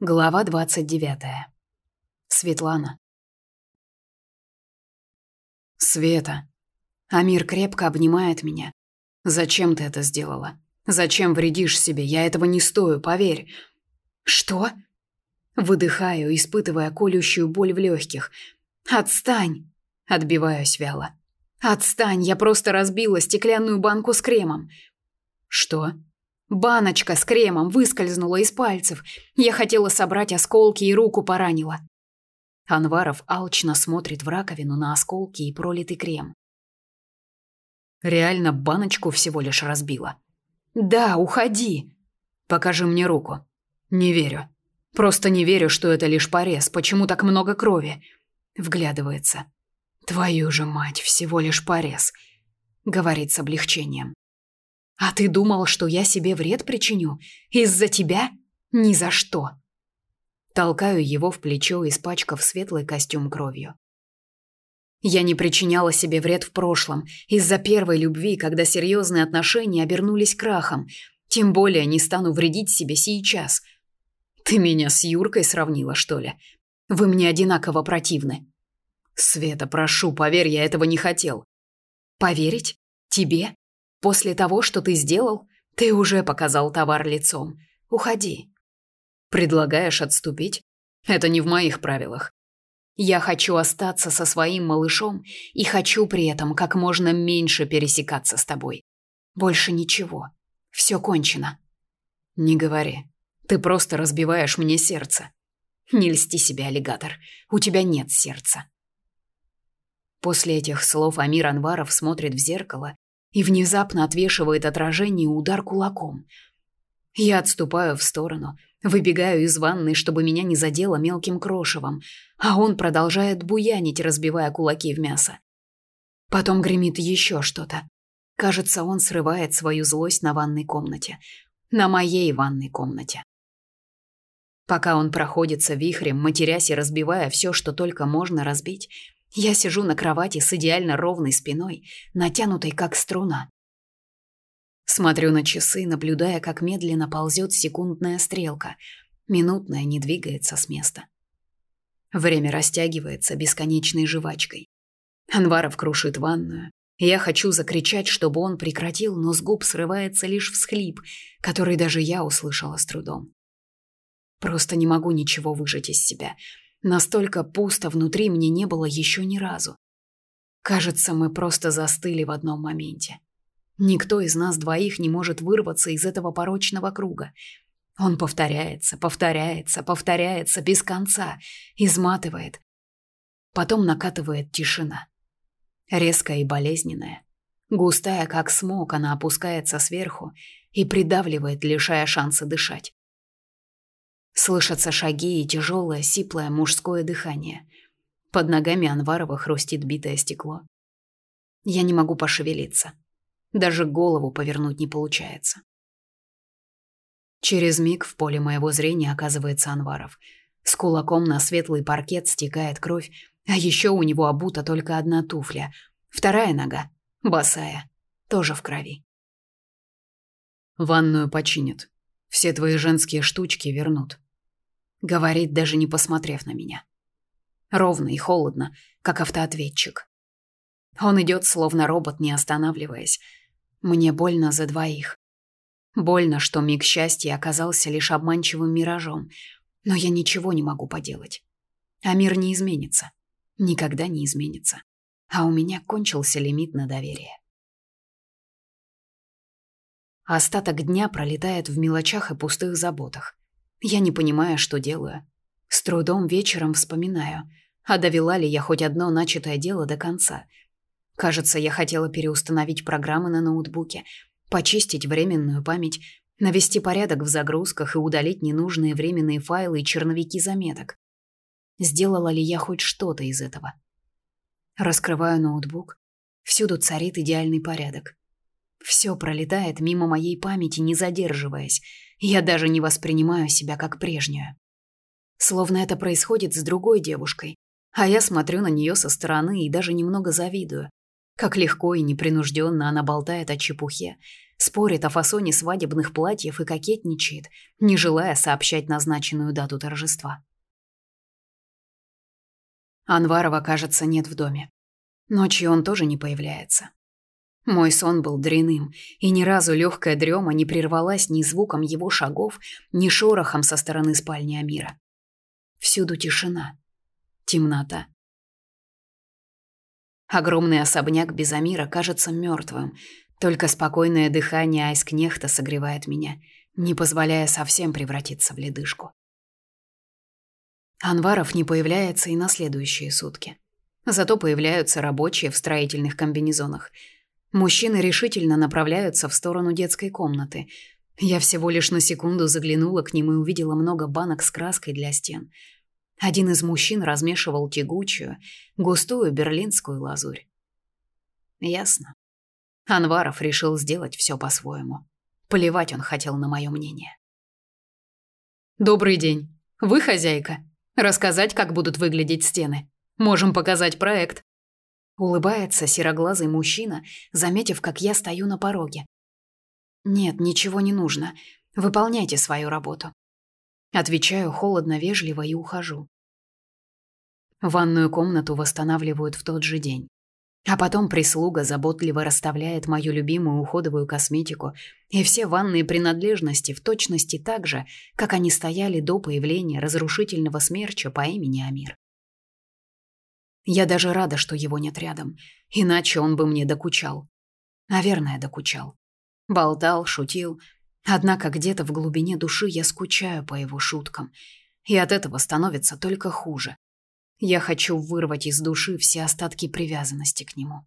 Глава 29. Светлана. Света. Амир крепко обнимает меня. Зачем ты это сделала? Зачем вредишь себе? Я этого не стою, поверь. Что? Выдыхаю, испытывая колющую боль в легких. Отстань. Отбиваюсь вяло. Отстань, я просто разбила стеклянную банку с кремом. Что? Баночка с кремом выскользнула из пальцев. Я хотела собрать осколки и руку поранила. Анваров алчно смотрит в раковину на осколки и пролитый крем. Реально баночку всего лишь разбила. Да, уходи. Покажи мне руку. Не верю. Просто не верю, что это лишь порез. Почему так много крови? Вглядывается. Твою же мать, всего лишь порез, говорит с облегчением. А ты думал, что я себе вред причиню? Из-за тебя? Ни за что. Толкаю его в плечо, испачкав светлый костюм кровью. Я не причиняла себе вред в прошлом, из-за первой любви, когда серьезные отношения обернулись крахом. Тем более не стану вредить себе сейчас. Ты меня с Юркой сравнила, что ли? Вы мне одинаково противны. Света, прошу, поверь, я этого не хотел. Поверить? Тебе? После того, что ты сделал, ты уже показал товар лицом. Уходи. Предлагаешь отступить? Это не в моих правилах. Я хочу остаться со своим малышом и хочу при этом как можно меньше пересекаться с тобой. Больше ничего. Все кончено. Не говори. Ты просто разбиваешь мне сердце. Не льсти себе, аллигатор. У тебя нет сердца. После этих слов Амир Анваров смотрит в зеркало и внезапно отвешивает отражение удар кулаком. Я отступаю в сторону, выбегаю из ванной, чтобы меня не задело мелким крошевом, а он продолжает буянить, разбивая кулаки в мясо. Потом гремит еще что-то. Кажется, он срывает свою злость на ванной комнате. На моей ванной комнате. Пока он проходится вихрем, матерясь и разбивая все, что только можно разбить, я сижу на кровати с идеально ровной спиной, натянутой как струна. Смотрю на часы, наблюдая, как медленно ползет секундная стрелка. Минутная не двигается с места. Время растягивается бесконечной жвачкой. Анваров крушит ванную. Я хочу закричать, чтобы он прекратил, но с губ срывается лишь всхлип, который даже я услышала с трудом. Просто не могу ничего выжать из себя. Настолько пусто внутри мне не было еще ни разу. Кажется, мы просто застыли в одном моменте. Никто из нас двоих не может вырваться из этого порочного круга. Он повторяется, повторяется, повторяется без конца, изматывает. Потом накатывает тишина. Резкая и болезненная. Густая, как смог, она опускается сверху и придавливает, лишая шанса дышать. Слышатся шаги и тяжелое, сиплое мужское дыхание. Под ногами Анварова хрустит битое стекло. Я не могу пошевелиться. Даже голову повернуть не получается. Через миг в поле моего зрения оказывается Анваров. С кулаком на светлый паркет стекает кровь, а еще у него обута только одна туфля. Вторая нога, босая, тоже в крови. Ванную починят. Все твои женские штучки вернут. Говорит, даже не посмотрев на меня. Ровно и холодно, как автоответчик. Он идет, словно робот, не останавливаясь. Мне больно за двоих. Больно, что миг счастья оказался лишь обманчивым миражом, но я ничего не могу поделать. А мир не изменится. Никогда не изменится. А у меня кончился лимит на доверие. Остаток дня пролетает в мелочах и пустых заботах. Я не понимаю, что делаю. С трудом вечером вспоминаю, а довела ли я хоть одно начатое дело до конца. Кажется, я хотела переустановить программы на ноутбуке, почистить временную память, навести порядок в загрузках и удалить ненужные временные файлы и черновики заметок. Сделала ли я хоть что-то из этого? Раскрываю ноутбук. Всюду царит идеальный порядок. Все пролетает мимо моей памяти, не задерживаясь. Я даже не воспринимаю себя как прежнюю. Словно это происходит с другой девушкой, а я смотрю на нее со стороны и даже немного завидую. Как легко и непринужденно она болтает о чепухе, спорит о фасоне свадебных платьев и кокетничает, не желая сообщать назначенную дату торжества. Анварова, кажется, нет в доме. Ночью он тоже не появляется. Мой сон был дряным, и ни разу легкая дрема не прервалась ни звуком его шагов, ни шорохом со стороны спальни Амира. Всюду тишина, темнота. Огромный особняк без Амира кажется мертвым, только спокойное дыхание Айскнехта согревает меня, не позволяя совсем превратиться в ледышку. Анваров не появляется и на следующие сутки. Зато появляются рабочие в строительных комбинезонах – Мужчины решительно направляются в сторону детской комнаты. Я всего лишь на секунду заглянула к ним и увидела много банок с краской для стен. Один из мужчин размешивал тягучую, густую берлинскую лазурь. Ясно. Анваров решил сделать все по-своему. Поливать он хотел на мое мнение. «Добрый день. Вы хозяйка? Рассказать, как будут выглядеть стены? Можем показать проект. Улыбается сероглазый мужчина, заметив, как я стою на пороге. Нет, ничего не нужно. Выполняйте свою работу. Отвечаю холодно-вежливо и ухожу. Ванную комнату восстанавливают в тот же день. А потом прислуга заботливо расставляет мою любимую уходовую косметику и все ванные принадлежности в точности так же, как они стояли до появления разрушительного смерча по имени Амир. Я даже рада, что его нет рядом, иначе он бы мне докучал. Наверное, докучал. Болтал, шутил, однако где-то в глубине души я скучаю по его шуткам, и от этого становится только хуже. Я хочу вырвать из души все остатки привязанности к нему.